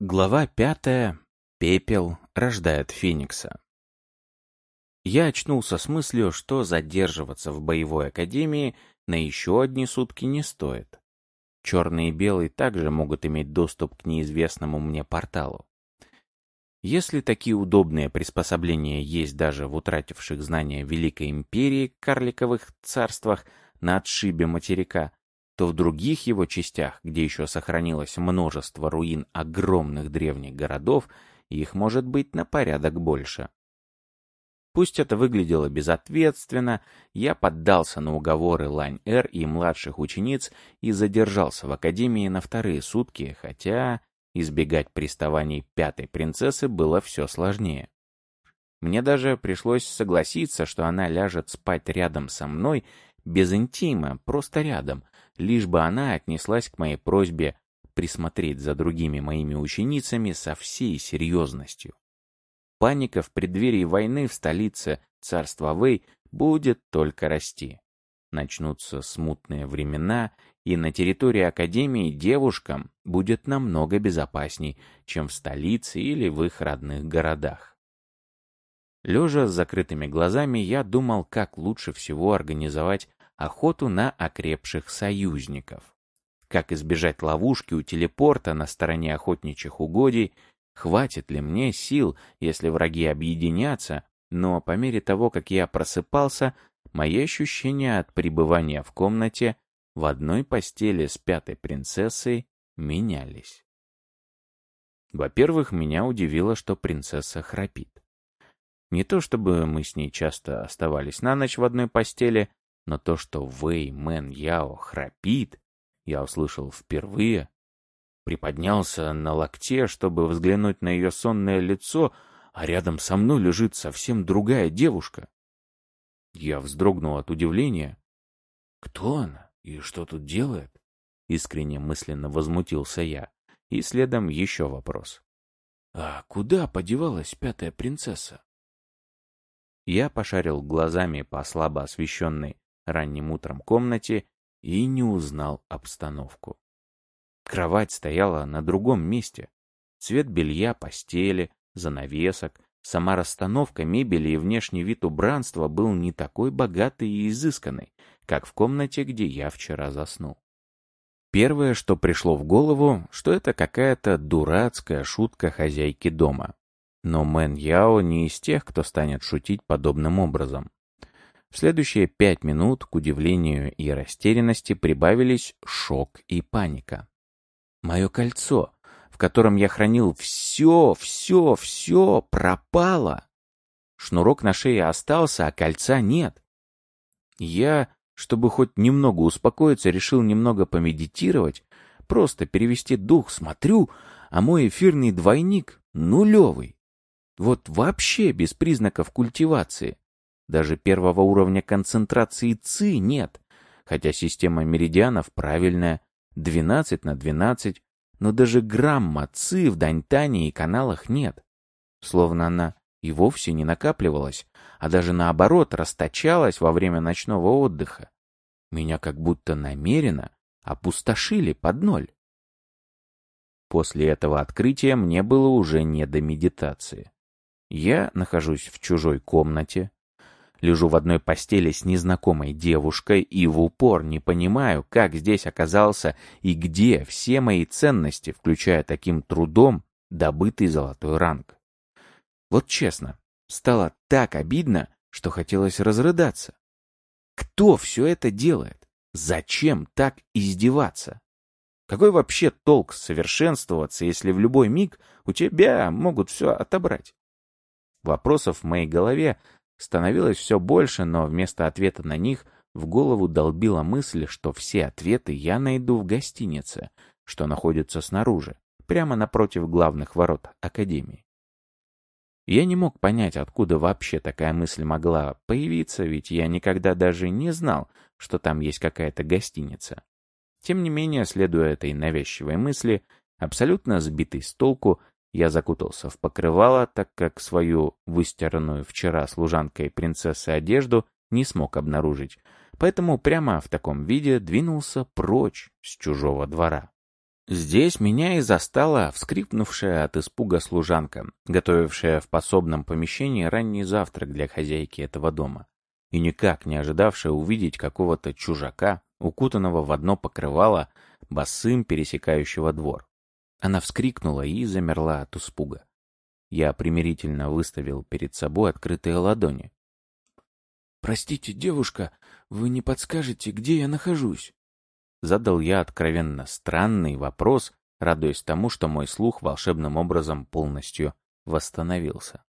Глава пятая. Пепел рождает Феникса. Я очнулся с мыслью, что задерживаться в боевой академии на еще одни сутки не стоит. Черный и белый также могут иметь доступ к неизвестному мне порталу. Если такие удобные приспособления есть даже в утративших знания Великой Империи карликовых царствах на отшибе материка, то в других его частях, где еще сохранилось множество руин огромных древних городов, их может быть на порядок больше. Пусть это выглядело безответственно, я поддался на уговоры Лань-Эр и младших учениц и задержался в академии на вторые сутки, хотя избегать приставаний пятой принцессы было все сложнее. Мне даже пришлось согласиться, что она ляжет спать рядом со мной без интима, просто рядом, лишь бы она отнеслась к моей просьбе присмотреть за другими моими ученицами со всей серьезностью. Паника в преддверии войны в столице царства Вэй будет только расти. Начнутся смутные времена, и на территории Академии девушкам будет намного безопасней, чем в столице или в их родных городах. Лежа с закрытыми глазами, я думал, как лучше всего организовать охоту на окрепших союзников. Как избежать ловушки у телепорта на стороне охотничьих угодий, хватит ли мне сил, если враги объединятся, но по мере того, как я просыпался, мои ощущения от пребывания в комнате в одной постели с пятой принцессой менялись. Во-первых, меня удивило, что принцесса храпит. Не то чтобы мы с ней часто оставались на ночь в одной постели, но то, что Вэй Мэн Яо храпит, я услышал впервые. Приподнялся на локте, чтобы взглянуть на ее сонное лицо, а рядом со мной лежит совсем другая девушка. Я вздрогнул от удивления. Кто она и что тут делает? Искренне мысленно возмутился я. И следом еще вопрос. А куда подевалась пятая принцесса? Я пошарил глазами по слабо освещенной ранним утром комнате и не узнал обстановку. Кровать стояла на другом месте. Цвет белья, постели, занавесок, сама расстановка мебели и внешний вид убранства был не такой богатый и изысканный, как в комнате, где я вчера заснул. Первое, что пришло в голову, что это какая-то дурацкая шутка хозяйки дома. Но Мэн Яо не из тех, кто станет шутить подобным образом. В следующие пять минут, к удивлению и растерянности, прибавились шок и паника. Мое кольцо, в котором я хранил все, все, все, пропало. Шнурок на шее остался, а кольца нет. Я, чтобы хоть немного успокоиться, решил немного помедитировать, просто перевести дух, смотрю, а мой эфирный двойник нулевый. Вот вообще без признаков культивации. Даже первого уровня концентрации ЦИ нет, хотя система меридианов правильная, 12 на 12, но даже грамма ЦИ в Даньтане и каналах нет. Словно она и вовсе не накапливалась, а даже наоборот расточалась во время ночного отдыха. Меня как будто намеренно опустошили под ноль. После этого открытия мне было уже не до медитации. Я нахожусь в чужой комнате, Лежу в одной постели с незнакомой девушкой и в упор не понимаю, как здесь оказался и где все мои ценности, включая таким трудом добытый золотой ранг. Вот честно, стало так обидно, что хотелось разрыдаться. Кто все это делает? Зачем так издеваться? Какой вообще толк совершенствоваться, если в любой миг у тебя могут все отобрать? Вопросов в моей голове Становилось все больше, но вместо ответа на них в голову долбила мысль, что все ответы я найду в гостинице, что находится снаружи, прямо напротив главных ворот Академии. Я не мог понять, откуда вообще такая мысль могла появиться, ведь я никогда даже не знал, что там есть какая-то гостиница. Тем не менее, следуя этой навязчивой мысли, абсолютно сбитый с толку, я закутался в покрывало, так как свою выстиранную вчера служанкой принцессы одежду не смог обнаружить, поэтому прямо в таком виде двинулся прочь с чужого двора. Здесь меня и застала вскрипнувшая от испуга служанка, готовившая в пособном помещении ранний завтрак для хозяйки этого дома, и никак не ожидавшая увидеть какого-то чужака, укутанного в одно покрывало, босым пересекающего двор. Она вскрикнула и замерла от испуга. Я примирительно выставил перед собой открытые ладони. «Простите, девушка, вы не подскажете, где я нахожусь?» Задал я откровенно странный вопрос, радуясь тому, что мой слух волшебным образом полностью восстановился.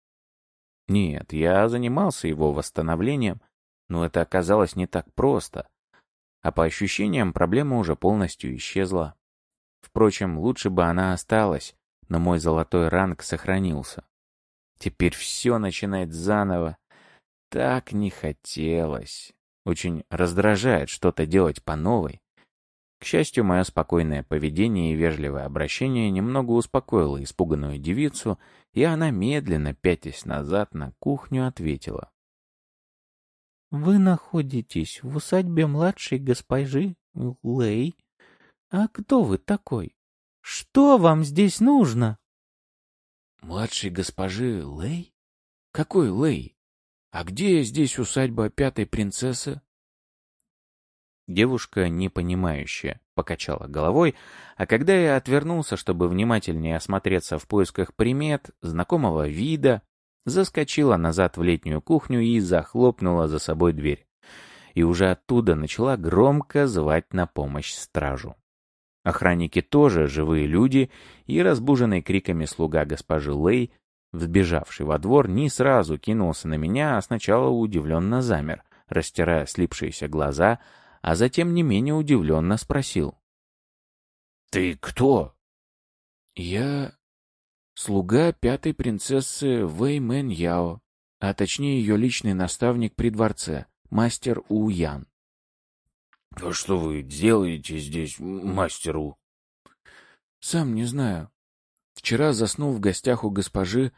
Нет, я занимался его восстановлением, но это оказалось не так просто. А по ощущениям проблема уже полностью исчезла. Впрочем, лучше бы она осталась, но мой золотой ранг сохранился. Теперь все начинает заново. Так не хотелось. Очень раздражает что-то делать по новой. К счастью, мое спокойное поведение и вежливое обращение немного успокоило испуганную девицу, и она, медленно пятясь назад на кухню, ответила. «Вы находитесь в усадьбе младшей госпожи Лей? А кто вы такой? Что вам здесь нужно?» «Младшей госпожи Лей? Какой Лей? А где здесь усадьба пятой принцессы?» Девушка, непонимающая, покачала головой, а когда я отвернулся, чтобы внимательнее осмотреться в поисках примет, знакомого вида, заскочила назад в летнюю кухню и захлопнула за собой дверь. И уже оттуда начала громко звать на помощь стражу. Охранники тоже живые люди, и разбуженный криками слуга госпожи Лей, взбежавший во двор, не сразу кинулся на меня, а сначала удивленно замер, растирая слипшиеся глаза, а затем не менее удивленно спросил. «Ты кто?» «Я слуга пятой принцессы Вэй Мэн Яо, а точнее ее личный наставник при дворце, мастер У Ян». «А что вы делаете здесь, мастер У?» «Сам не знаю. Вчера заснул в гостях у госпожи,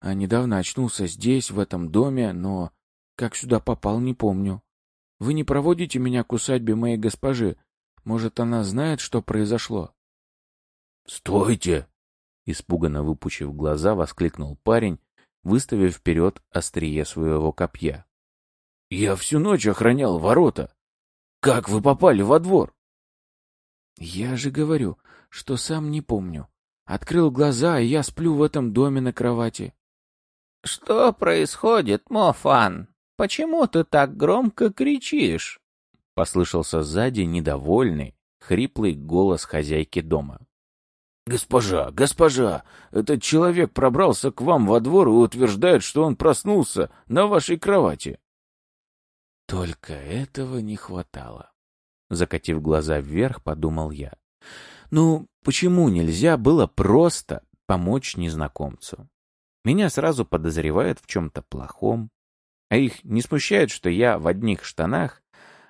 а недавно очнулся здесь, в этом доме, но как сюда попал, не помню». Вы не проводите меня к усадьбе моей госпожи? Может, она знает, что произошло?» «Стойте!» Испуганно выпучив глаза, воскликнул парень, выставив вперед острие своего копья. «Я всю ночь охранял ворота. Как вы попали во двор?» «Я же говорю, что сам не помню. Открыл глаза, и я сплю в этом доме на кровати». «Что происходит, Мофан?» Почему ты так громко кричишь?» Послышался сзади недовольный, хриплый голос хозяйки дома. «Госпожа, госпожа, этот человек пробрался к вам во двор и утверждает, что он проснулся на вашей кровати». «Только этого не хватало», — закатив глаза вверх, подумал я. «Ну, почему нельзя было просто помочь незнакомцу? Меня сразу подозревают в чем-то плохом, а их не смущает, что я в одних штанах,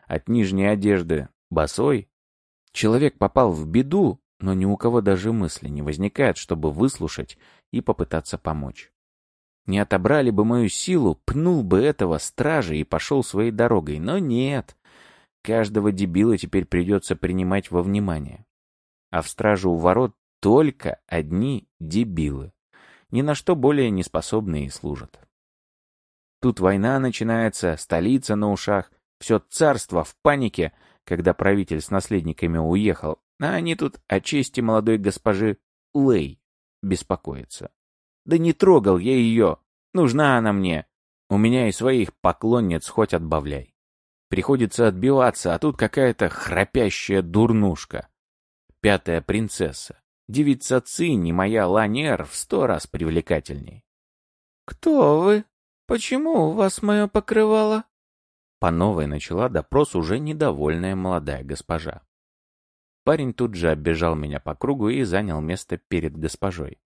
от нижней одежды босой? Человек попал в беду, но ни у кого даже мысли не возникает, чтобы выслушать и попытаться помочь. Не отобрали бы мою силу, пнул бы этого стража и пошел своей дорогой, но нет. Каждого дебила теперь придется принимать во внимание. А в страже у ворот только одни дебилы. Ни на что более неспособные служат. Тут война начинается, столица на ушах, все царство в панике, когда правитель с наследниками уехал, а они тут о чести молодой госпожи Лей беспокоятся. Да не трогал я ее, нужна она мне. У меня и своих поклонниц хоть отбавляй. Приходится отбиваться, а тут какая-то храпящая дурнушка. Пятая принцесса. Девица Цинни, моя Ланер, в сто раз привлекательней. «Кто вы?» «Почему у вас мое покрывало?» По новой начала допрос уже недовольная молодая госпожа. Парень тут же оббежал меня по кругу и занял место перед госпожой.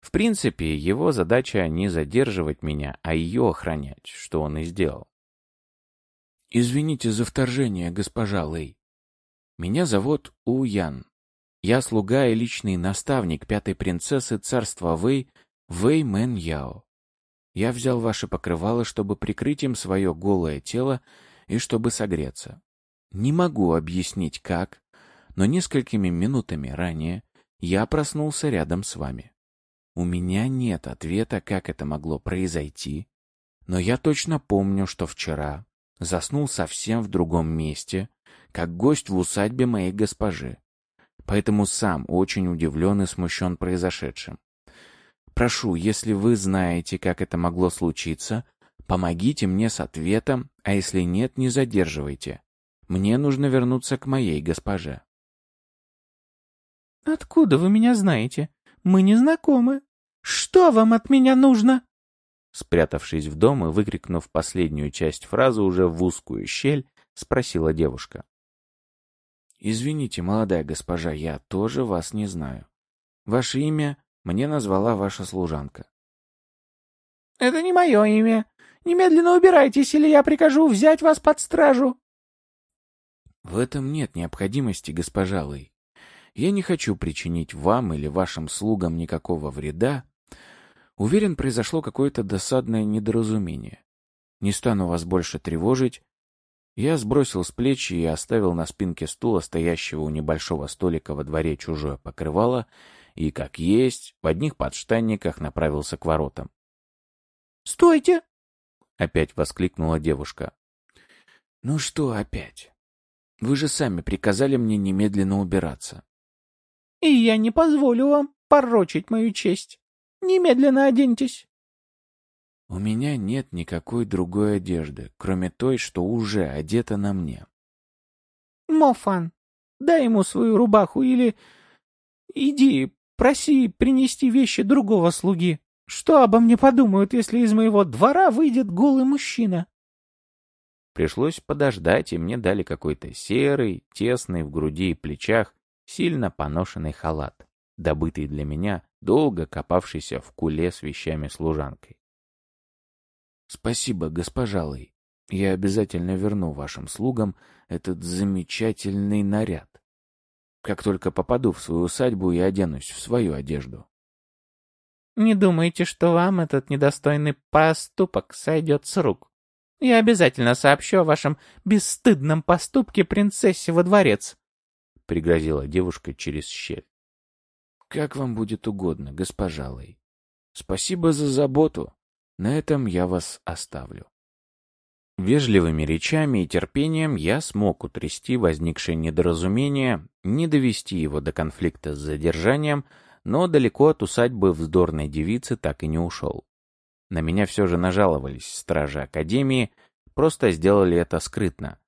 В принципе, его задача не задерживать меня, а ее охранять, что он и сделал. «Извините за вторжение, госпожа Лэй. Меня зовут Уян. Я слуга и личный наставник пятой принцессы царства Вэй, Вэй Мэн Яо. Я взял ваше покрывало, чтобы прикрыть им свое голое тело и чтобы согреться. Не могу объяснить как, но несколькими минутами ранее я проснулся рядом с вами. У меня нет ответа, как это могло произойти, но я точно помню, что вчера заснул совсем в другом месте, как гость в усадьбе моей госпожи. Поэтому сам очень удивлен и смущен произошедшим. Прошу, если вы знаете, как это могло случиться, помогите мне с ответом, а если нет, не задерживайте. Мне нужно вернуться к моей госпоже. «Откуда вы меня знаете? Мы не знакомы. Что вам от меня нужно?» Спрятавшись в дом и выкрикнув последнюю часть фразы уже в узкую щель, спросила девушка. «Извините, молодая госпожа, я тоже вас не знаю. Ваше имя мне назвала ваша служанка». «Это не мое имя. Немедленно убирайтесь, или я прикажу взять вас под стражу». «В этом нет необходимости, госпожа Лэй. Я не хочу причинить вам или вашим слугам никакого вреда. Уверен, произошло какое-то досадное недоразумение. Не стану вас больше тревожить. Я сбросил с плеч и оставил на спинке стула, стоящего у небольшого столика во дворе, чужое покрывало, и, как есть, в одних подштанниках направился к воротам. «Стойте!» — опять воскликнула девушка. «Ну что опять? Вы же сами приказали мне немедленно убираться и я не позволю вам порочить мою честь. Немедленно оденьтесь. У меня нет никакой другой одежды, кроме той, что уже одета на мне. Мофан, дай ему свою рубаху или... Иди, проси принести вещи другого слуги. Что обо мне подумают, если из моего двора выйдет голый мужчина? Пришлось подождать, и мне дали какой-то серый, тесный в груди и плечах, сильно поношенный халат, добытый для меня, долго копавшийся в куле с вещами служанкой. «Спасибо, госпожа Лэй. Я обязательно верну вашим слугам этот замечательный наряд. Как только попаду в свою усадьбу и оденусь в свою одежду». «Не думайте, что вам этот недостойный поступок сойдет с рук. Я обязательно сообщу о вашем бесстыдном поступке принцессе во дворец пригрозила девушка через щель. «Как вам будет угодно, госпожа Лэй. Спасибо за заботу. На этом я вас оставлю». Вежливыми речами и терпением я смог утрясти возникшее недоразумение, не довести его до конфликта с задержанием, но далеко от усадьбы вздорной девицы так и не ушел. На меня все же нажаловались стражи Академии, просто сделали это скрытно,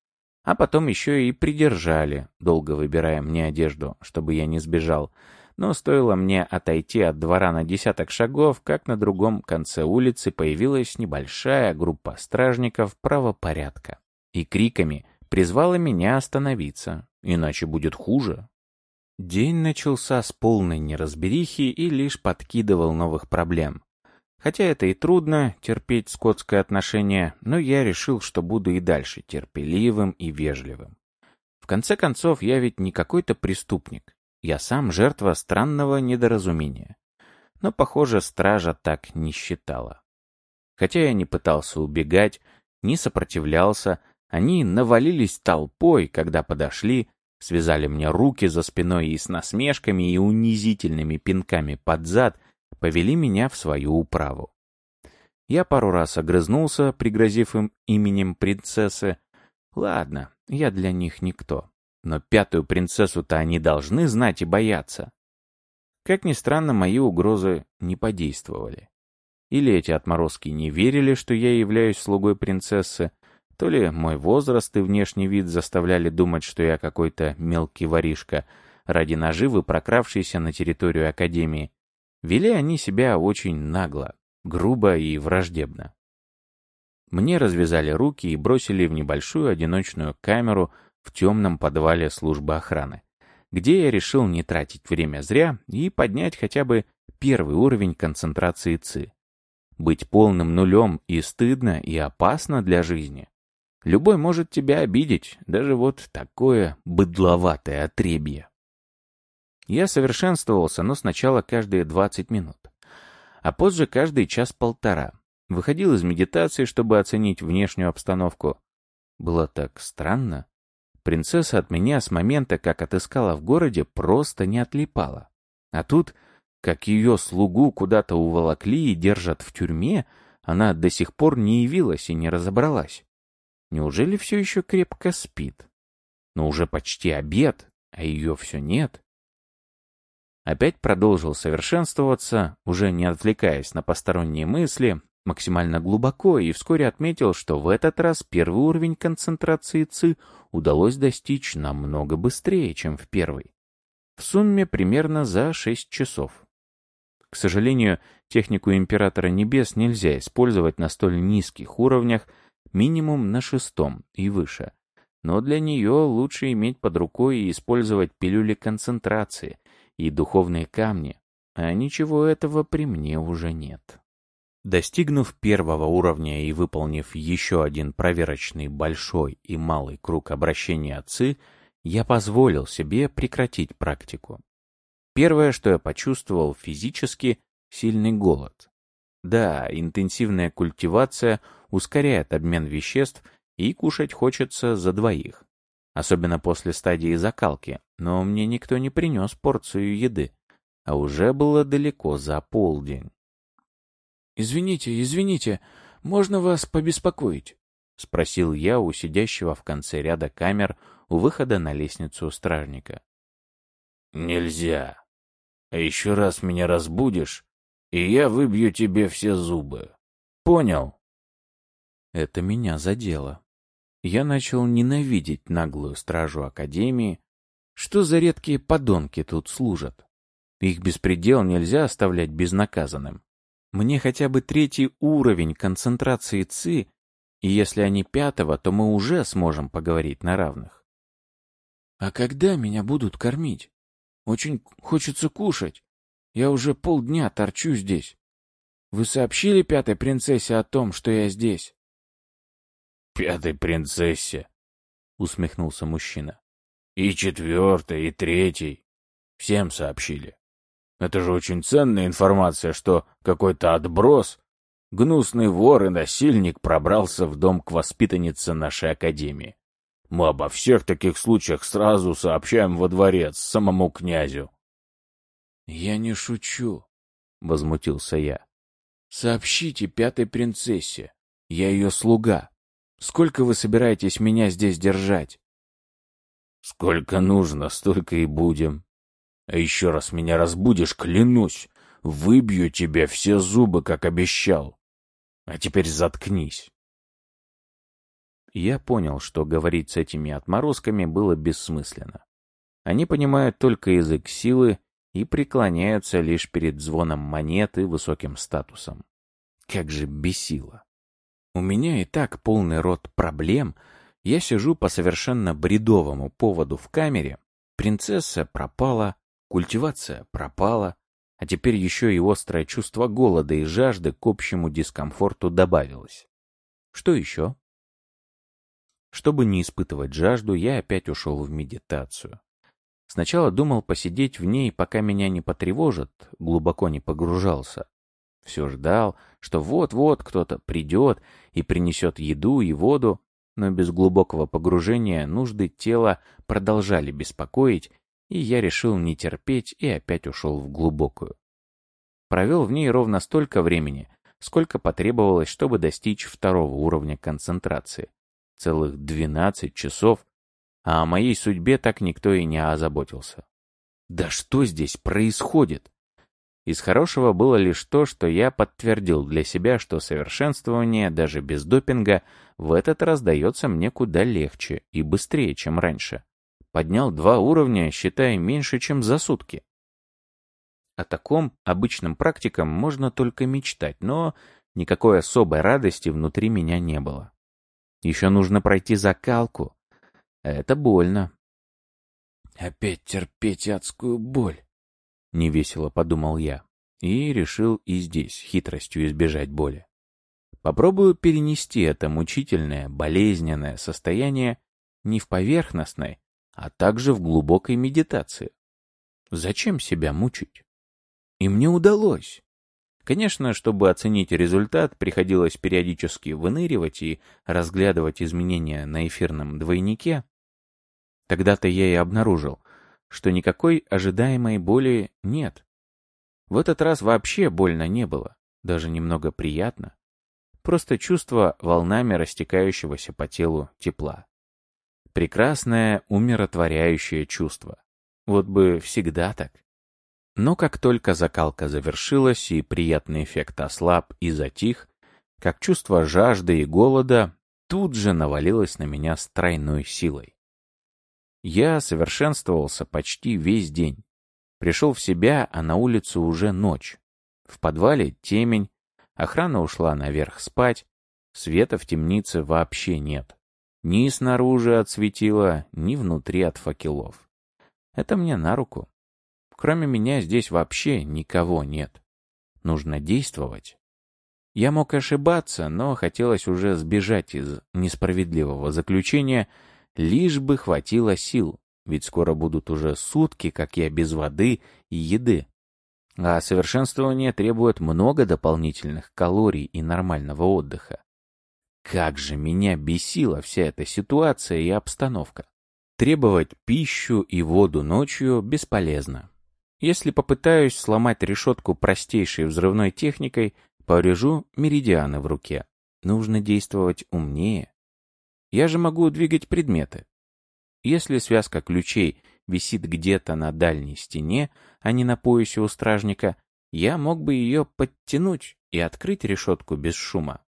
а потом еще и придержали, долго выбирая мне одежду, чтобы я не сбежал. Но стоило мне отойти от двора на десяток шагов, как на другом конце улицы появилась небольшая группа стражников правопорядка. И криками призвала меня остановиться, иначе будет хуже. День начался с полной неразберихи и лишь подкидывал новых проблем. Хотя это и трудно, терпеть скотское отношение, но я решил, что буду и дальше терпеливым и вежливым. В конце концов, я ведь не какой-то преступник. Я сам жертва странного недоразумения. Но, похоже, стража так не считала. Хотя я не пытался убегать, не сопротивлялся, они навалились толпой, когда подошли, связали мне руки за спиной и с насмешками и унизительными пинками под зад — повели меня в свою управу. Я пару раз огрызнулся, пригрозив им именем принцессы. Ладно, я для них никто. Но пятую принцессу-то они должны знать и бояться. Как ни странно, мои угрозы не подействовали. Или эти отморозки не верили, что я являюсь слугой принцессы, то ли мой возраст и внешний вид заставляли думать, что я какой-то мелкий воришка, ради наживы прокравшийся на территорию Академии, Вели они себя очень нагло, грубо и враждебно. Мне развязали руки и бросили в небольшую одиночную камеру в темном подвале службы охраны, где я решил не тратить время зря и поднять хотя бы первый уровень концентрации ЦИ. Быть полным нулем и стыдно, и опасно для жизни. Любой может тебя обидеть, даже вот такое быдловатое отребье. Я совершенствовался, но сначала каждые 20 минут, а позже каждый час-полтора. Выходил из медитации, чтобы оценить внешнюю обстановку. Было так странно. Принцесса от меня с момента, как отыскала в городе, просто не отлипала. А тут, как ее слугу куда-то уволокли и держат в тюрьме, она до сих пор не явилась и не разобралась. Неужели все еще крепко спит? Но уже почти обед, а ее все нет. Опять продолжил совершенствоваться, уже не отвлекаясь на посторонние мысли, максимально глубоко, и вскоре отметил, что в этот раз первый уровень концентрации ЦИ удалось достичь намного быстрее, чем в первый. В сумме примерно за 6 часов. К сожалению, технику Императора Небес нельзя использовать на столь низких уровнях, минимум на шестом и выше. Но для нее лучше иметь под рукой и использовать пилюли концентрации, и духовные камни, а ничего этого при мне уже нет. Достигнув первого уровня и выполнив еще один проверочный большой и малый круг обращения отцы, я позволил себе прекратить практику. Первое, что я почувствовал физически, сильный голод. Да, интенсивная культивация ускоряет обмен веществ, и кушать хочется за двоих особенно после стадии закалки, но мне никто не принес порцию еды, а уже было далеко за полдень. «Извините, извините, можно вас побеспокоить?» — спросил я у сидящего в конце ряда камер у выхода на лестницу стражника. «Нельзя. А еще раз меня разбудишь, и я выбью тебе все зубы. Понял?» Это меня задело. Я начал ненавидеть наглую стражу Академии. Что за редкие подонки тут служат? Их беспредел нельзя оставлять безнаказанным. Мне хотя бы третий уровень концентрации ЦИ, и если они пятого, то мы уже сможем поговорить на равных. А когда меня будут кормить? Очень хочется кушать. Я уже полдня торчу здесь. Вы сообщили пятой принцессе о том, что я здесь? пятой принцессе, — усмехнулся мужчина. И четвертой, и третьей. Всем сообщили. Это же очень ценная информация, что какой-то отброс, гнусный вор и насильник пробрался в дом к воспитаннице нашей академии. Мы обо всех таких случаях сразу сообщаем во дворец, самому князю. — Я не шучу, — возмутился я. — Сообщите пятой принцессе. Я ее слуга. Сколько вы собираетесь меня здесь держать? Сколько нужно, столько и будем. А еще раз меня разбудишь, клянусь, выбью тебе все зубы, как обещал. А теперь заткнись. Я понял, что говорить с этими отморозками было бессмысленно. Они понимают только язык силы и преклоняются лишь перед звоном монеты высоким статусом. Как же бесило. У меня и так полный рот проблем. Я сижу по совершенно бредовому поводу в камере. Принцесса пропала, культивация пропала, а теперь еще и острое чувство голода и жажды к общему дискомфорту добавилось. Что еще? Чтобы не испытывать жажду, я опять ушел в медитацию. Сначала думал посидеть в ней, пока меня не потревожат, глубоко не погружался. Все ждал, что вот-вот кто-то придет и принесет еду и воду, но без глубокого погружения нужды тела продолжали беспокоить, и я решил не терпеть и опять ушел в глубокую. Провел в ней ровно столько времени, сколько потребовалось, чтобы достичь второго уровня концентрации. Целых 12 часов, а о моей судьбе так никто и не озаботился. Да что здесь происходит? Из хорошего было лишь то, что я подтвердил для себя, что совершенствование даже без допинга в этот раз дается мне куда легче и быстрее, чем раньше. Поднял два уровня, считая меньше, чем за сутки. О таком обычным практикам можно только мечтать, но никакой особой радости внутри меня не было. Еще нужно пройти закалку. Это больно. Опять терпеть адскую боль. — невесело подумал я. И решил и здесь хитростью избежать боли. Попробую перенести это мучительное, болезненное состояние не в поверхностной, а также в глубокой медитации. Зачем себя мучить? И мне удалось. Конечно, чтобы оценить результат, приходилось периодически выныривать и разглядывать изменения на эфирном двойнике, Тогда-то я и обнаружил, что никакой ожидаемой боли нет. В этот раз вообще больно не было, даже немного приятно. Просто чувство волнами растекающегося по телу тепла. Прекрасное, умиротворяющее чувство. Вот бы всегда так. Но как только закалка завершилась и приятный эффект ослаб и затих, как чувство жажды и голода тут же навалилось на меня с тройной силой. Я совершенствовался почти весь день. Пришел в себя, а на улице уже ночь. В подвале темень, охрана ушла наверх спать, света в темнице вообще нет. Ни снаружи от светила, ни внутри от факелов. Это мне на руку. Кроме меня здесь вообще никого нет. Нужно действовать. Я мог ошибаться, но хотелось уже сбежать из несправедливого заключения, лишь бы хватило сил, ведь скоро будут уже сутки, как я без воды и еды. А совершенствование требует много дополнительных калорий и нормального отдыха. Как же меня бесила вся эта ситуация и обстановка. Требовать пищу и воду ночью бесполезно. Если попытаюсь сломать решетку простейшей взрывной техникой, Поврежу меридианы в руке. Нужно действовать умнее. Я же могу двигать предметы. Если связка ключей висит где-то на дальней стене, а не на поясе у стражника, я мог бы ее подтянуть и открыть решетку без шума.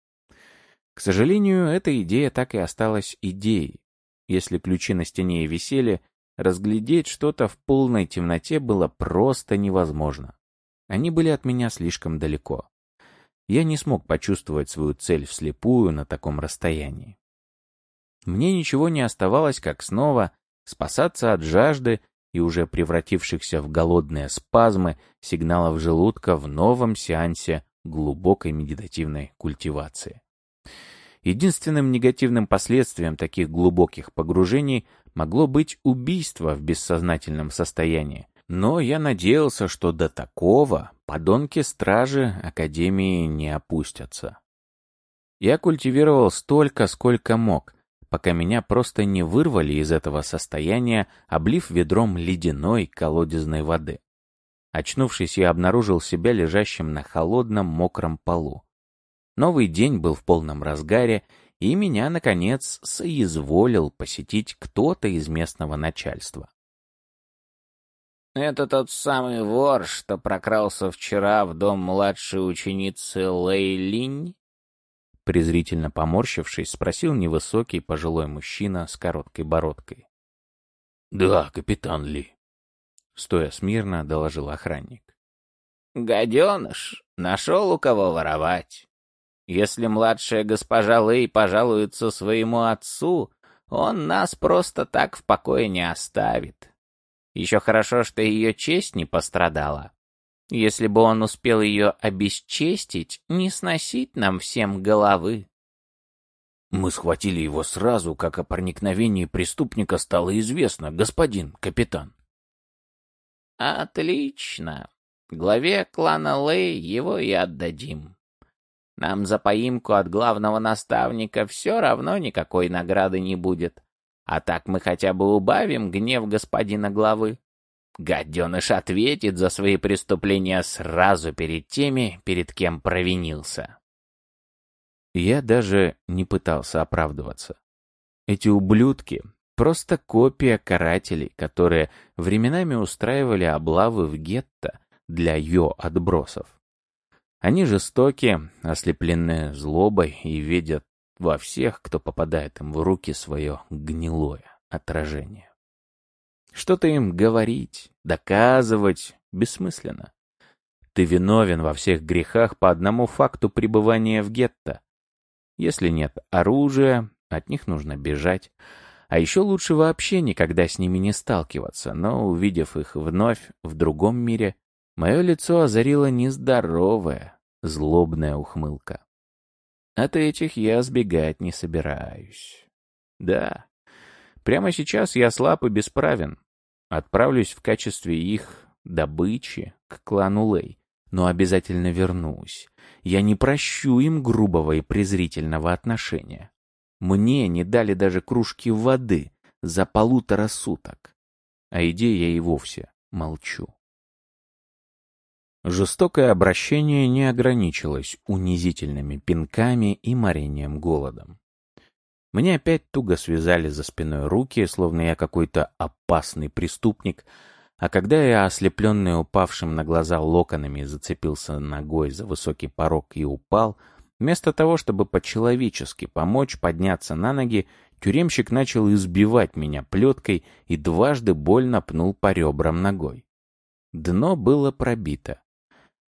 К сожалению, эта идея так и осталась идеей. Если ключи на стене и висели, разглядеть что-то в полной темноте было просто невозможно. Они были от меня слишком далеко я не смог почувствовать свою цель вслепую на таком расстоянии. Мне ничего не оставалось, как снова спасаться от жажды и уже превратившихся в голодные спазмы сигналов желудка в новом сеансе глубокой медитативной культивации. Единственным негативным последствием таких глубоких погружений могло быть убийство в бессознательном состоянии, но я надеялся, что до такого подонки-стражи Академии не опустятся. Я культивировал столько, сколько мог, пока меня просто не вырвали из этого состояния, облив ведром ледяной колодезной воды. Очнувшись, я обнаружил себя лежащим на холодном мокром полу. Новый день был в полном разгаре, и меня, наконец, соизволил посетить кто-то из местного начальства. Это тот самый вор, что прокрался вчера в дом младшей ученицы Лейлинь? Презрительно поморщившись, спросил невысокий пожилой мужчина с короткой бородкой. «Да, капитан Ли», — стоя смирно, доложил охранник. «Гаденыш, нашел у кого воровать. Если младшая госпожа Лэй пожалуется своему отцу, он нас просто так в покое не оставит. Еще хорошо, что ее честь не пострадала. Если бы он успел ее обесчестить, не сносить нам всем головы. Мы схватили его сразу, как о проникновении преступника стало известно, господин капитан. Отлично. Главе клана Лэй его и отдадим. Нам за поимку от главного наставника все равно никакой награды не будет. А так мы хотя бы убавим гнев господина главы. Гаденыш ответит за свои преступления сразу перед теми, перед кем провинился. Я даже не пытался оправдываться. Эти ублюдки — просто копия карателей, которые временами устраивали облавы в гетто для йо-отбросов. Они жестоки, ослеплены злобой и видят во всех, кто попадает им в руки свое гнилое отражение. Что-то им говорить, доказывать бессмысленно. Ты виновен во всех грехах по одному факту пребывания в гетто. Если нет оружия, от них нужно бежать. А еще лучше вообще никогда с ними не сталкиваться, но, увидев их вновь в другом мире, мое лицо озарила нездоровая, злобная ухмылка. От этих я сбегать не собираюсь. Да, прямо сейчас я слаб и бесправен. Отправлюсь в качестве их добычи к клану Лэй, но обязательно вернусь. Я не прощу им грубого и презрительного отношения. Мне не дали даже кружки воды, за полутора суток. А идея я и вовсе молчу. Жестокое обращение не ограничилось унизительными пинками и морением голодом. Мне опять туго связали за спиной руки, словно я какой-то опасный преступник, а когда я, ослепленный упавшим на глаза локонами, зацепился ногой за высокий порог и упал, вместо того, чтобы по-человечески помочь подняться на ноги, тюремщик начал избивать меня плеткой и дважды больно пнул по ребрам ногой. Дно было пробито.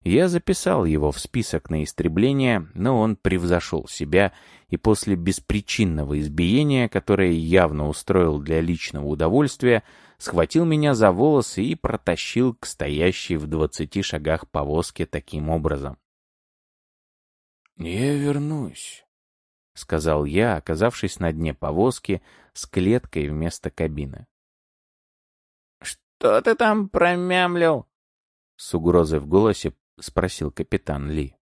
Я записал его в список на истребление, но он превзошел себя, и после беспричинного избиения, которое явно устроил для личного удовольствия, схватил меня за волосы и протащил к стоящей в двадцати шагах повозке таким образом. «Я вернусь», — сказал я, оказавшись на дне повозки с клеткой вместо кабины. «Что ты там промямлил?» С угрозой в голосе — спросил капитан Ли.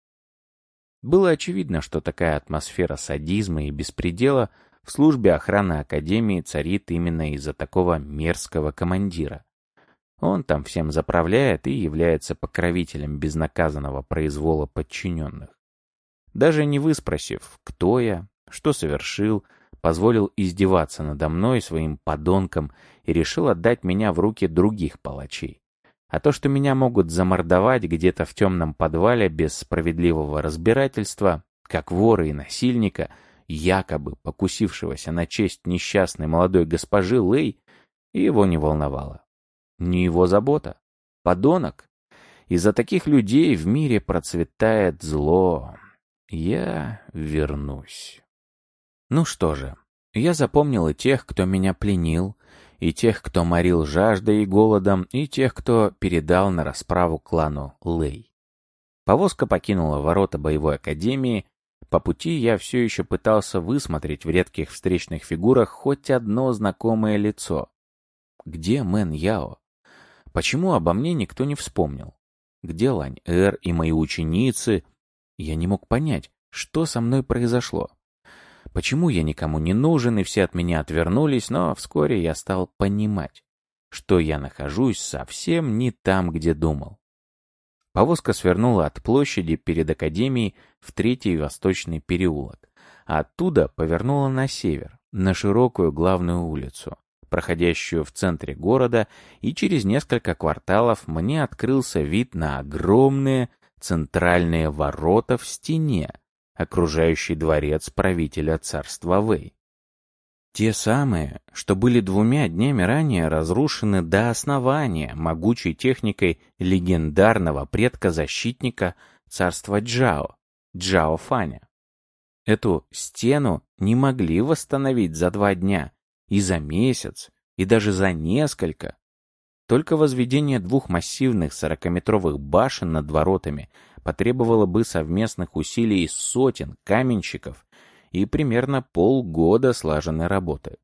Было очевидно, что такая атмосфера садизма и беспредела в службе охраны Академии царит именно из-за такого мерзкого командира. Он там всем заправляет и является покровителем безнаказанного произвола подчиненных. Даже не выспросив, кто я, что совершил, позволил издеваться надо мной своим подонком и решил отдать меня в руки других палачей. А то, что меня могут замордовать где-то в темном подвале без справедливого разбирательства, как вора и насильника, якобы покусившегося на честь несчастной молодой госпожи Лэй, его не волновало. Не его забота. Подонок. Из-за таких людей в мире процветает зло. Я вернусь. Ну что же, я запомнил и тех, кто меня пленил, и тех, кто морил жаждой и голодом, и тех, кто передал на расправу клану Лэй. Повозка покинула ворота боевой академии. По пути я все еще пытался высмотреть в редких встречных фигурах хоть одно знакомое лицо. Где Мэн Яо? Почему обо мне никто не вспомнил? Где Лань Эр и мои ученицы? Я не мог понять, что со мной произошло. Почему я никому не нужен, и все от меня отвернулись, но вскоре я стал понимать, что я нахожусь совсем не там, где думал. Повозка свернула от площади перед Академией в третий восточный переулок, а оттуда повернула на север, на широкую главную улицу, проходящую в центре города, и через несколько кварталов мне открылся вид на огромные центральные ворота в стене, окружающий дворец правителя царства Вэй. Те самые, что были двумя днями ранее разрушены до основания могучей техникой легендарного предка-защитника царства Джао, Джао Фаня. Эту стену не могли восстановить за два дня, и за месяц, и даже за несколько. Только возведение двух массивных сорокаметровых башен над воротами потребовало бы совместных усилий сотен каменщиков и примерно полгода слаженной работы.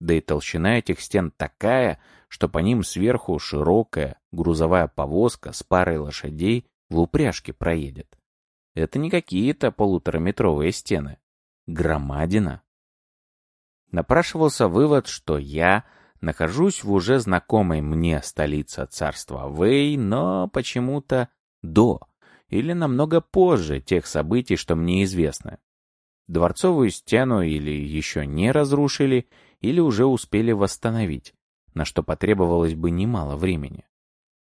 Да и толщина этих стен такая, что по ним сверху широкая грузовая повозка с парой лошадей в упряжке проедет. Это не какие-то полутораметровые стены. Громадина. Напрашивался вывод, что я нахожусь в уже знакомой мне столице царства Вэй, но почему-то до или намного позже тех событий, что мне известно. Дворцовую стену или еще не разрушили, или уже успели восстановить, на что потребовалось бы немало времени.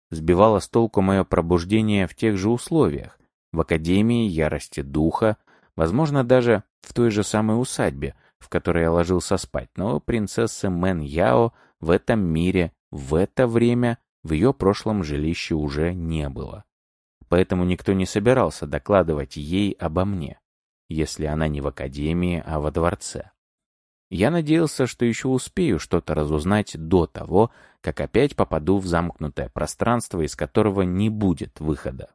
Сбивало с толку мое пробуждение в тех же условиях, в Академии Ярости Духа, возможно, даже в той же самой усадьбе, в которой я ложился спать, но принцессы Мэн Яо в этом мире, в это время, в ее прошлом жилище уже не было поэтому никто не собирался докладывать ей обо мне, если она не в академии, а во дворце. Я надеялся, что еще успею что-то разузнать до того, как опять попаду в замкнутое пространство, из которого не будет выхода.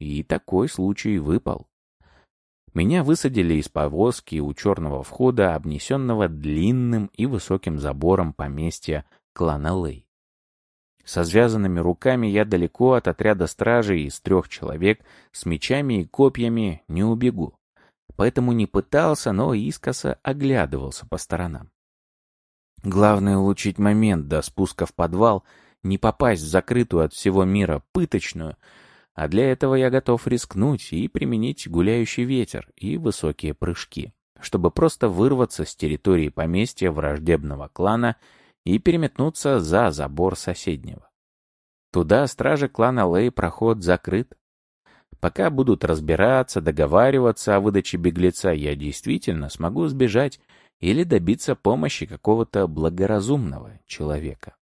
И такой случай выпал. Меня высадили из повозки у черного входа, обнесенного длинным и высоким забором поместья клана Лэй. Со связанными руками я далеко от отряда стражей из трех человек с мечами и копьями не убегу. Поэтому не пытался, но искоса оглядывался по сторонам. Главное улучшить момент до спуска в подвал, не попасть в закрытую от всего мира пыточную, а для этого я готов рискнуть и применить гуляющий ветер и высокие прыжки, чтобы просто вырваться с территории поместья враждебного клана и переметнуться за забор соседнего. Туда стражи клана Лэй проход закрыт. Пока будут разбираться, договариваться о выдаче беглеца, я действительно смогу сбежать или добиться помощи какого-то благоразумного человека.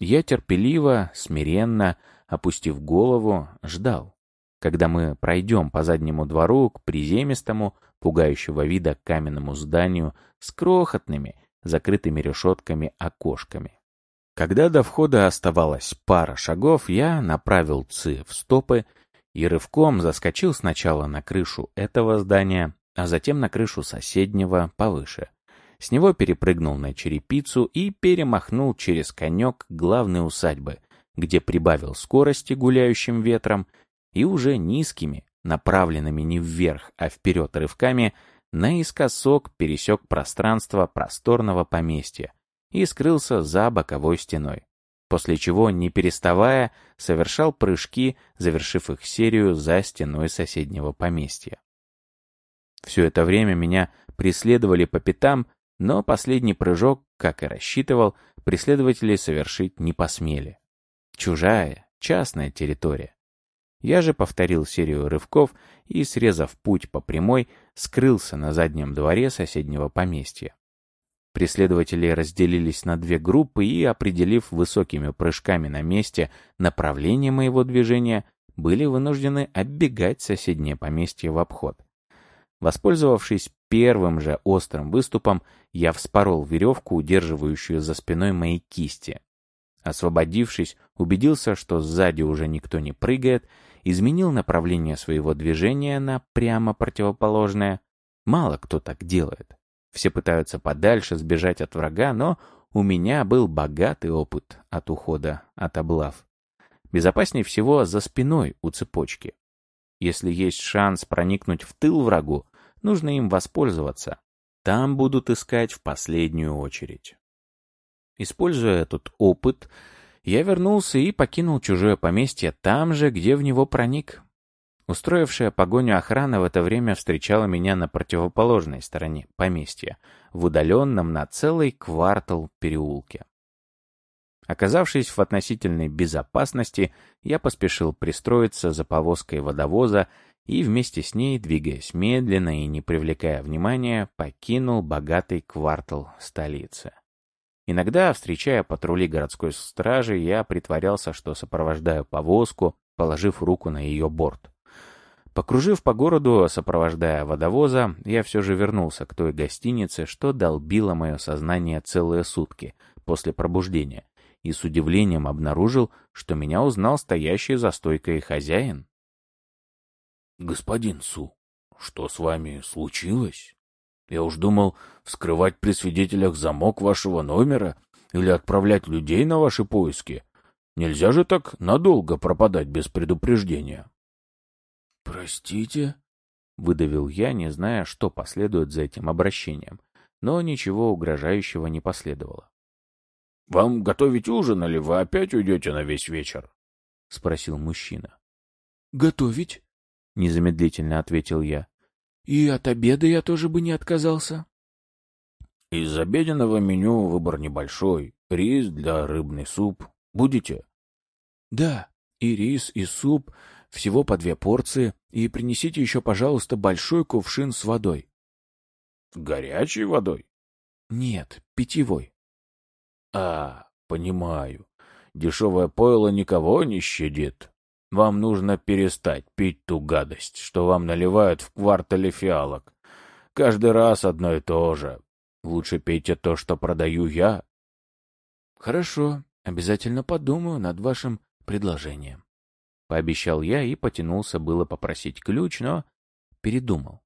Я терпеливо, смиренно, опустив голову, ждал, когда мы пройдем по заднему двору к приземистому, пугающего вида каменному зданию с крохотными, закрытыми решетками окошками. Когда до входа оставалась пара шагов, я направил ЦИ в стопы и рывком заскочил сначала на крышу этого здания, а затем на крышу соседнего повыше. С него перепрыгнул на черепицу и перемахнул через конек главной усадьбы, где прибавил скорости гуляющим ветром и уже низкими, направленными не вверх, а вперед рывками, наискосок пересек пространство просторного поместья, и скрылся за боковой стеной. После чего, не переставая, совершал прыжки, завершив их серию за стеной соседнего поместья. Все это время меня преследовали по пятам, но последний прыжок, как и рассчитывал, преследователи совершить не посмели. Чужая, частная территория. Я же повторил серию рывков и, срезав путь по прямой, скрылся на заднем дворе соседнего поместья. Преследователи разделились на две группы и, определив высокими прыжками на месте направление моего движения, были вынуждены оббегать соседнее поместье в обход. Воспользовавшись первым же острым выступом, я вспорол веревку, удерживающую за спиной мои кисти. Освободившись, убедился, что сзади уже никто не прыгает, изменил направление своего движения на прямо противоположное. Мало кто так делает. Все пытаются подальше сбежать от врага, но у меня был богатый опыт от ухода от облав. Безопаснее всего за спиной у цепочки. Если есть шанс проникнуть в тыл врагу, нужно им воспользоваться. Там будут искать в последнюю очередь. Используя этот опыт, я вернулся и покинул чужое поместье там же, где в него проник. Устроившая погоню охрана в это время встречала меня на противоположной стороне поместья, в удаленном на целый квартал переулке. Оказавшись в относительной безопасности, я поспешил пристроиться за повозкой водовоза и вместе с ней, двигаясь медленно и не привлекая внимания, покинул богатый квартал столицы. Иногда, встречая патрули городской стражи, я притворялся, что сопровождаю повозку, положив руку на ее борт. Покружив по городу, сопровождая водовоза, я все же вернулся к той гостинице, что долбило мое сознание целые сутки после пробуждения, и с удивлением обнаружил, что меня узнал стоящий за стойкой хозяин. «Господин Су, что с вами случилось? Я уж думал вскрывать при свидетелях замок вашего номера или отправлять людей на ваши поиски. Нельзя же так надолго пропадать без предупреждения». «Простите?» — выдавил я, не зная, что последует за этим обращением, но ничего угрожающего не последовало. «Вам готовить ужин или вы опять уйдете на весь вечер?» — спросил мужчина. «Готовить?» — незамедлительно ответил я. «И от обеда я тоже бы не отказался». «Из обеденного меню выбор небольшой. Рис для рыбный суп. Будете?» «Да, и рис, и суп, всего по две порции, и принесите еще, пожалуйста, большой кувшин с водой. Горячей водой? Нет, питьевой. А, понимаю. Дешевое пойло никого не щадит. Вам нужно перестать пить ту гадость, что вам наливают в квартале фиалок. Каждый раз одно и то же. Лучше пейте то, что продаю я. Хорошо, обязательно подумаю над вашим предложением. Пообещал я и потянулся было попросить ключ, но передумал.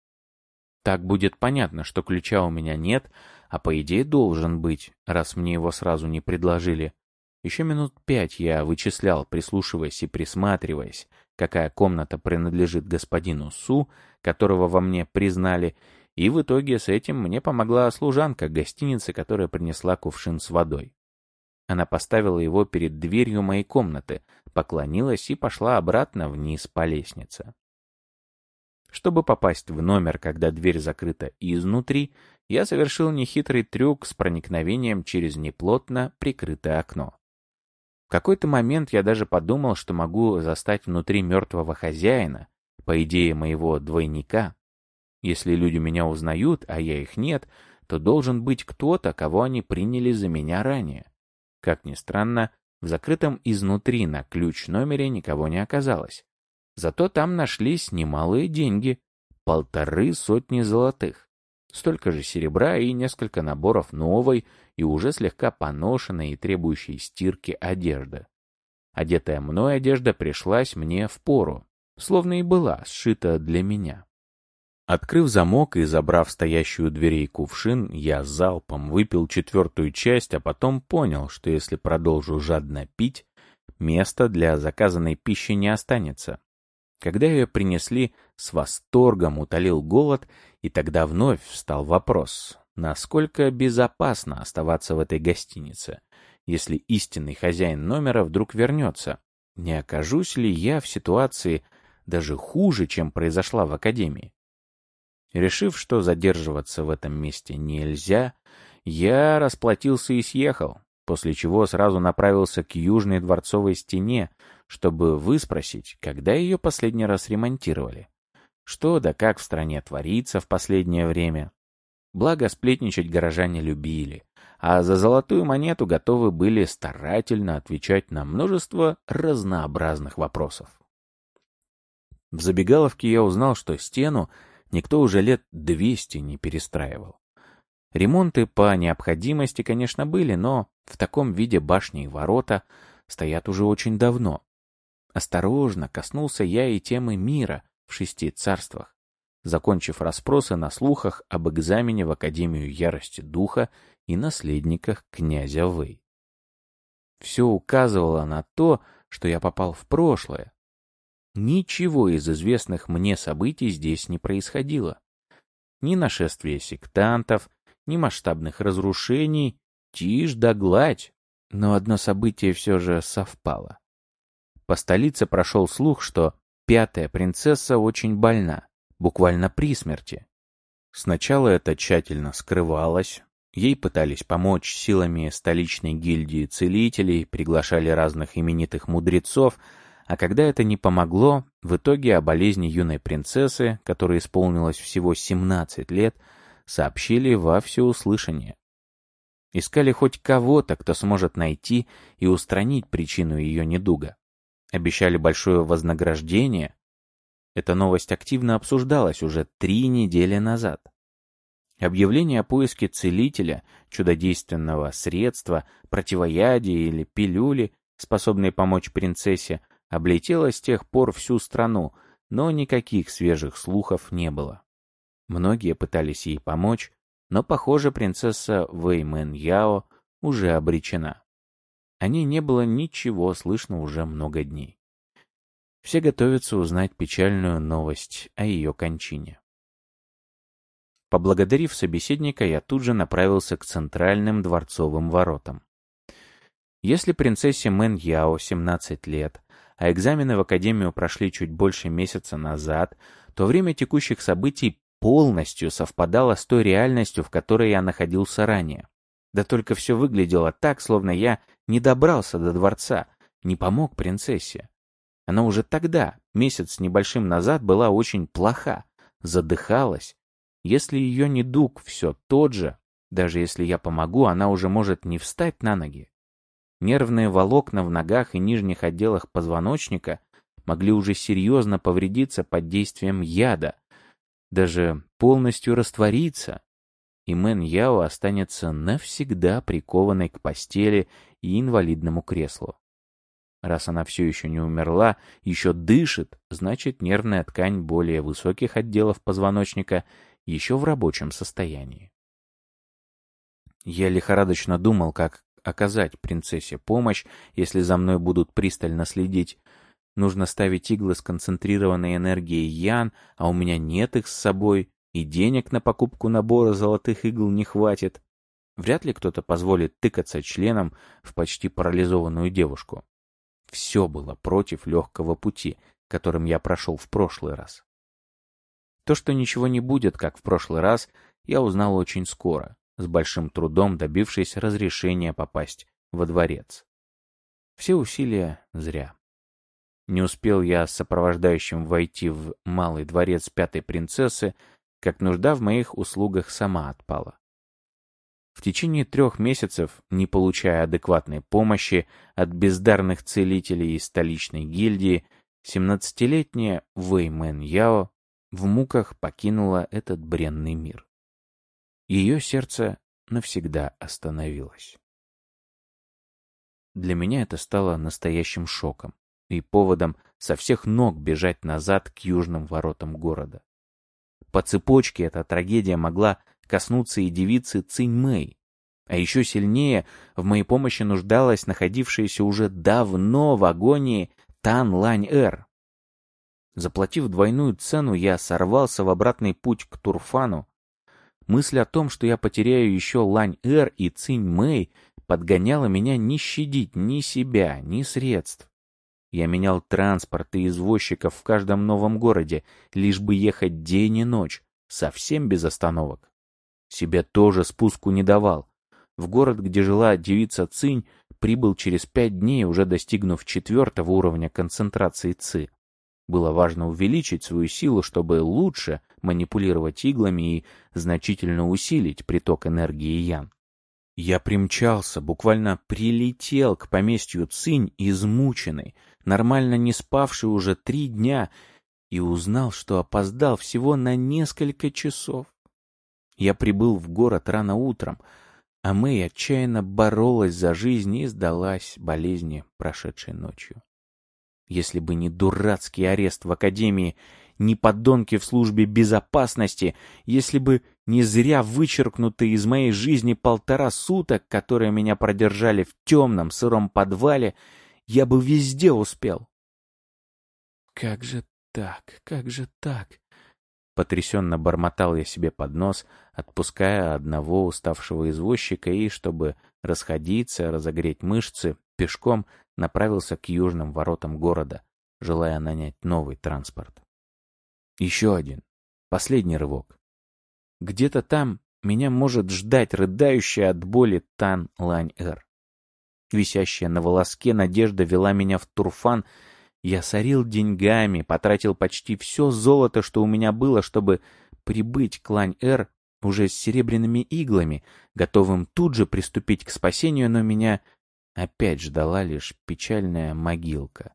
Так будет понятно, что ключа у меня нет, а по идее должен быть, раз мне его сразу не предложили. Еще минут пять я вычислял, прислушиваясь и присматриваясь, какая комната принадлежит господину Су, которого во мне признали, И в итоге с этим мне помогла служанка гостиницы, которая принесла кувшин с водой. Она поставила его перед дверью моей комнаты, поклонилась и пошла обратно вниз по лестнице. Чтобы попасть в номер, когда дверь закрыта изнутри, я совершил нехитрый трюк с проникновением через неплотно прикрытое окно. В какой-то момент я даже подумал, что могу застать внутри мертвого хозяина, по идее моего двойника. Если люди меня узнают, а я их нет, то должен быть кто-то, кого они приняли за меня ранее. Как ни странно, в закрытом изнутри на ключ номере никого не оказалось. Зато там нашлись немалые деньги — полторы сотни золотых. Столько же серебра и несколько наборов новой и уже слегка поношенной и требующей стирки одежды. Одетая мной одежда пришлась мне в пору, словно и была сшита для меня. Открыв замок и забрав стоящую у дверей кувшин, я залпом выпил четвертую часть, а потом понял, что если продолжу жадно пить, места для заказанной пищи не останется. Когда ее принесли, с восторгом утолил голод, и тогда вновь встал вопрос, насколько безопасно оставаться в этой гостинице, если истинный хозяин номера вдруг вернется. Не окажусь ли я в ситуации даже хуже, чем произошла в академии? Решив, что задерживаться в этом месте нельзя, я расплатился и съехал, после чего сразу направился к южной дворцовой стене, чтобы выспросить, когда ее последний раз ремонтировали. Что да как в стране творится в последнее время. Благо, сплетничать горожане любили, а за золотую монету готовы были старательно отвечать на множество разнообразных вопросов. В забегаловке я узнал, что стену никто уже лет двести не перестраивал. Ремонты по необходимости, конечно, были, но в таком виде башни и ворота стоят уже очень давно. Осторожно коснулся я и темы мира в шести царствах, закончив расспросы на слухах об экзамене в Академию Ярости Духа и наследниках князя Вэй. Все указывало на то, что я попал в прошлое. Ничего из известных мне событий здесь не происходило. Ни нашествия сектантов, ни масштабных разрушений, тишь да гладь. Но одно событие все же совпало. По столице прошел слух, что пятая принцесса очень больна, буквально при смерти. Сначала это тщательно скрывалось, ей пытались помочь силами столичной гильдии целителей, приглашали разных именитых мудрецов, а когда это не помогло, в итоге о болезни юной принцессы, которой исполнилось всего 17 лет, сообщили во всеуслышание. Искали хоть кого-то, кто сможет найти и устранить причину ее недуга. Обещали большое вознаграждение. Эта новость активно обсуждалась уже три недели назад. Объявление о поиске целителя, чудодейственного средства, противоядия или пилюли, способной помочь принцессе, облетело с тех пор всю страну, но никаких свежих слухов не было. Многие пытались ей помочь, но, похоже, принцесса Вэймэн Яо уже обречена. О ней не было ничего слышно уже много дней. Все готовятся узнать печальную новость о ее кончине. Поблагодарив собеседника, я тут же направился к центральным дворцовым воротам. Если принцессе Мэн Яо 17 лет, а экзамены в академию прошли чуть больше месяца назад, то время текущих событий полностью совпадало с той реальностью, в которой я находился ранее. Да только все выглядело так, словно я не добрался до дворца, не помог принцессе. Она уже тогда, месяц с небольшим назад, была очень плоха, задыхалась. Если ее недуг все тот же, даже если я помогу, она уже может не встать на ноги. Нервные волокна в ногах и нижних отделах позвоночника могли уже серьезно повредиться под действием яда, даже полностью раствориться, и Мэн Яо останется навсегда прикованной к постели и инвалидному креслу. Раз она все еще не умерла, еще дышит, значит нервная ткань более высоких отделов позвоночника еще в рабочем состоянии. Я лихорадочно думал, как оказать принцессе помощь, если за мной будут пристально следить. Нужно ставить иглы с концентрированной энергией Ян, а у меня нет их с собой, и денег на покупку набора золотых игл не хватит. Вряд ли кто-то позволит тыкаться членом в почти парализованную девушку. Все было против легкого пути, которым я прошел в прошлый раз. То, что ничего не будет, как в прошлый раз, я узнал очень скоро, с большим трудом добившись разрешения попасть во дворец. Все усилия зря. Не успел я с сопровождающим войти в малый дворец пятой принцессы, как нужда в моих услугах сама отпала. В течение трех месяцев, не получая адекватной помощи от бездарных целителей из столичной гильдии, семнадцатилетняя Вэй Мэн Яо в муках покинула этот бренный мир. Ее сердце навсегда остановилось. Для меня это стало настоящим шоком и поводом со всех ног бежать назад к южным воротам города. По цепочке эта трагедия могла коснуться и девицы Цинь Мэй. А еще сильнее в моей помощи нуждалась находившаяся уже давно в агонии Тан Лань Эр. Заплатив двойную цену, я сорвался в обратный путь к Турфану. Мысль о том, что я потеряю еще Лань Эр и Цинь Мэй, подгоняла меня не щадить ни себя, ни средств. Я менял транспорт и извозчиков в каждом новом городе, лишь бы ехать день и ночь, совсем без остановок. Себе тоже спуску не давал. В город, где жила девица Цинь, прибыл через пять дней, уже достигнув четвертого уровня концентрации ЦИ. Было важно увеличить свою силу, чтобы лучше манипулировать иглами и значительно усилить приток энергии Ян. Я примчался, буквально прилетел к поместью Цинь, измученный, нормально не спавший уже три дня, и узнал, что опоздал всего на несколько часов. Я прибыл в город рано утром, а Мэй отчаянно боролась за жизнь и сдалась болезни прошедшей ночью. Если бы не дурацкий арест в академии, ни подонки в службе безопасности, если бы не зря вычеркнутые из моей жизни полтора суток, которые меня продержали в темном сыром подвале, я бы везде успел. Как же так, как же так? Потрясенно бормотал я себе под нос, отпуская одного уставшего извозчика и, чтобы расходиться, разогреть мышцы, пешком направился к южным воротам города, желая нанять новый транспорт. Еще один. Последний рывок. Где-то там меня может ждать рыдающая от боли Тан Лань-Эр. Висящая на волоске надежда вела меня в Турфан. Я сорил деньгами, потратил почти все золото, что у меня было, чтобы прибыть к Лань-Эр уже с серебряными иглами, готовым тут же приступить к спасению, но меня опять ждала лишь печальная могилка,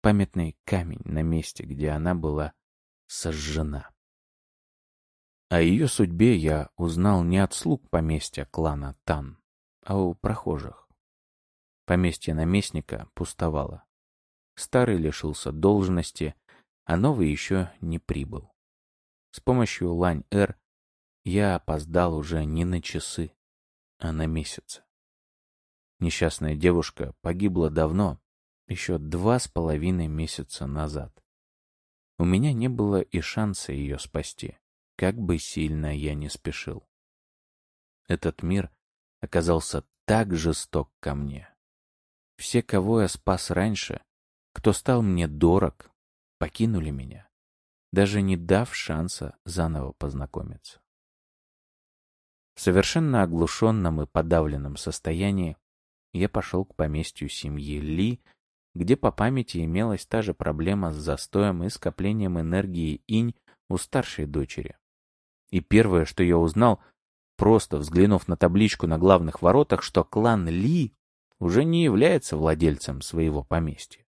памятный камень на месте, где она была сожжена. О ее судьбе я узнал не от слуг поместья клана Тан, а у прохожих. Поместье наместника пустовало. Старый лишился должности, а новый еще не прибыл. С помощью Лань-Эр я опоздал уже не на часы, а на месяцы. Несчастная девушка погибла давно, еще два с половиной месяца назад. У меня не было и шанса ее спасти, как бы сильно я не спешил. Этот мир оказался так жесток ко мне. Все, кого я спас раньше, кто стал мне дорог, покинули меня, даже не дав шанса заново познакомиться. В совершенно оглушенном и подавленном состоянии я пошел к поместью семьи Ли где по памяти имелась та же проблема с застоем и скоплением энергии инь у старшей дочери. И первое, что я узнал, просто взглянув на табличку на главных воротах, что клан Ли уже не является владельцем своего поместья.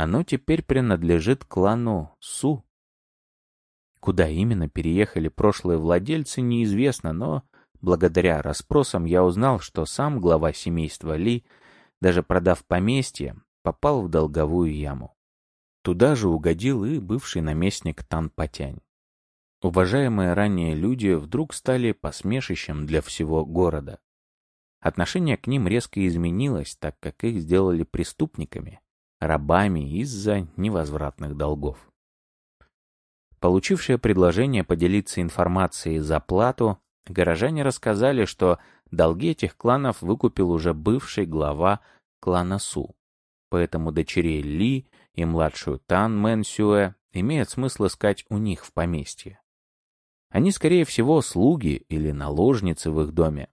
Оно теперь принадлежит клану Су. Куда именно переехали прошлые владельцы, неизвестно, но благодаря расспросам я узнал, что сам глава семейства Ли, даже продав поместье, попал в долговую яму. Туда же угодил и бывший наместник Тан-Патянь. Уважаемые ранее люди вдруг стали посмешищем для всего города. Отношение к ним резко изменилось, так как их сделали преступниками, рабами из-за невозвратных долгов. Получившие предложение поделиться информацией за плату, горожане рассказали, что долги этих кланов выкупил уже бывший глава клана Су. Поэтому дочерей Ли и младшую Тан Мэн Сюэ имеет смысл искать у них в поместье. Они, скорее всего, слуги или наложницы в их доме.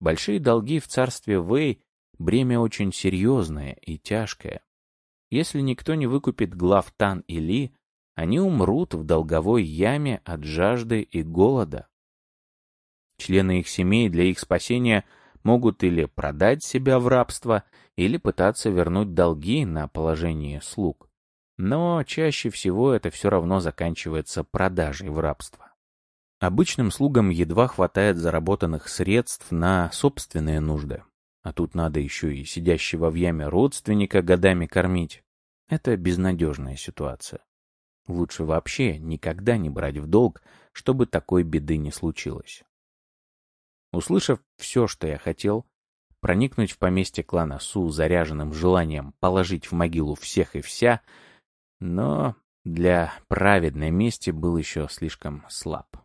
Большие долги в царстве Вэй — бремя очень серьезное и тяжкое. Если никто не выкупит глав Тан и Ли, они умрут в долговой яме от жажды и голода. Члены их семей для их спасения могут или продать себя в рабство, или пытаться вернуть долги на положение слуг. Но чаще всего это все равно заканчивается продажей в рабство. Обычным слугам едва хватает заработанных средств на собственные нужды. А тут надо еще и сидящего в яме родственника годами кормить. Это безнадежная ситуация. Лучше вообще никогда не брать в долг, чтобы такой беды не случилось. Услышав все, что я хотел, проникнуть в поместье клана Су заряженным желанием положить в могилу всех и вся, но для праведной мести был еще слишком слаб.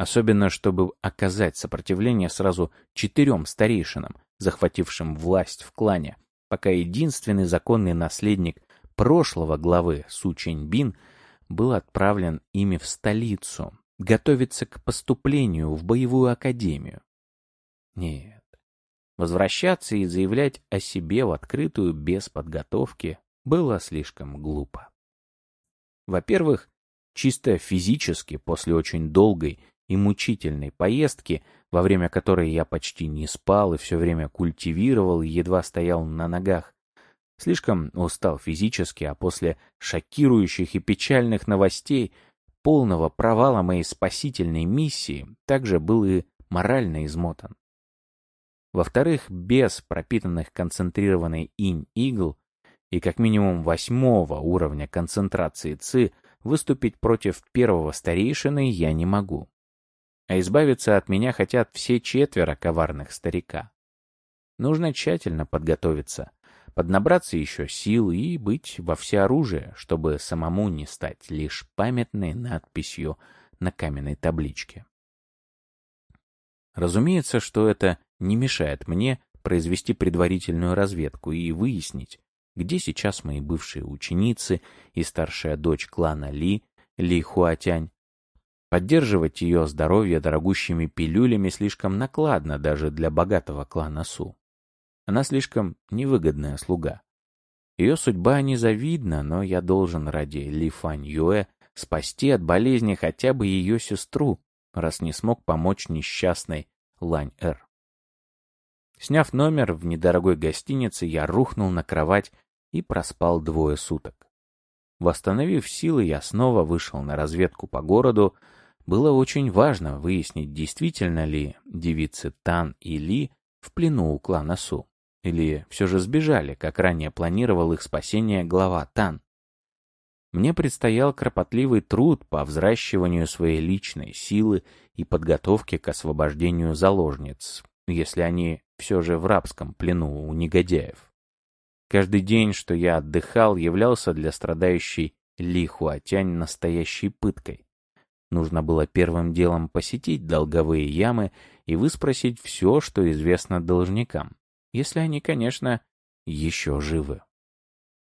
Особенно, чтобы оказать сопротивление сразу четырем старейшинам, захватившим власть в клане, пока единственный законный наследник прошлого главы Су Чэньбин был отправлен ими в столицу, готовиться к поступлению в боевую академию. Нет, возвращаться и заявлять о себе в открытую без подготовки было слишком глупо. Во-первых, чисто физически после очень долгой и мучительной поездки, во время которой я почти не спал и все время культивировал и едва стоял на ногах, Слишком устал физически, а после шокирующих и печальных новостей, полного провала моей спасительной миссии, также был и морально измотан. Во-вторых, без пропитанных концентрированной инь игл и как минимум восьмого уровня концентрации ЦИ выступить против первого старейшины я не могу. А избавиться от меня хотят все четверо коварных старика. Нужно тщательно подготовиться, поднабраться еще сил и быть во всеоружие, чтобы самому не стать лишь памятной надписью на каменной табличке. Разумеется, что это не мешает мне произвести предварительную разведку и выяснить, где сейчас мои бывшие ученицы и старшая дочь клана Ли, Ли Хуатянь. Поддерживать ее здоровье дорогущими пилюлями слишком накладно даже для богатого клана Су. Она слишком невыгодная слуга. Ее судьба незавидна, но я должен ради Ли Фань Юэ спасти от болезни хотя бы ее сестру, раз не смог помочь несчастной Лань Эр. Сняв номер в недорогой гостинице, я рухнул на кровать и проспал двое суток. Восстановив силы, я снова вышел на разведку по городу. Было очень важно выяснить, действительно ли девицы Тан и Ли в плену у клана Су. Или все же сбежали, как ранее планировал их спасение глава Тан. Мне предстоял кропотливый труд по взращиванию своей личной силы и подготовке к освобождению заложниц, если они все же в рабском плену у негодяев. Каждый день, что я отдыхал, являлся для страдающей Ли Хуатянь настоящей пыткой. Нужно было первым делом посетить долговые ямы и выспросить все, что известно должникам если они, конечно, еще живы.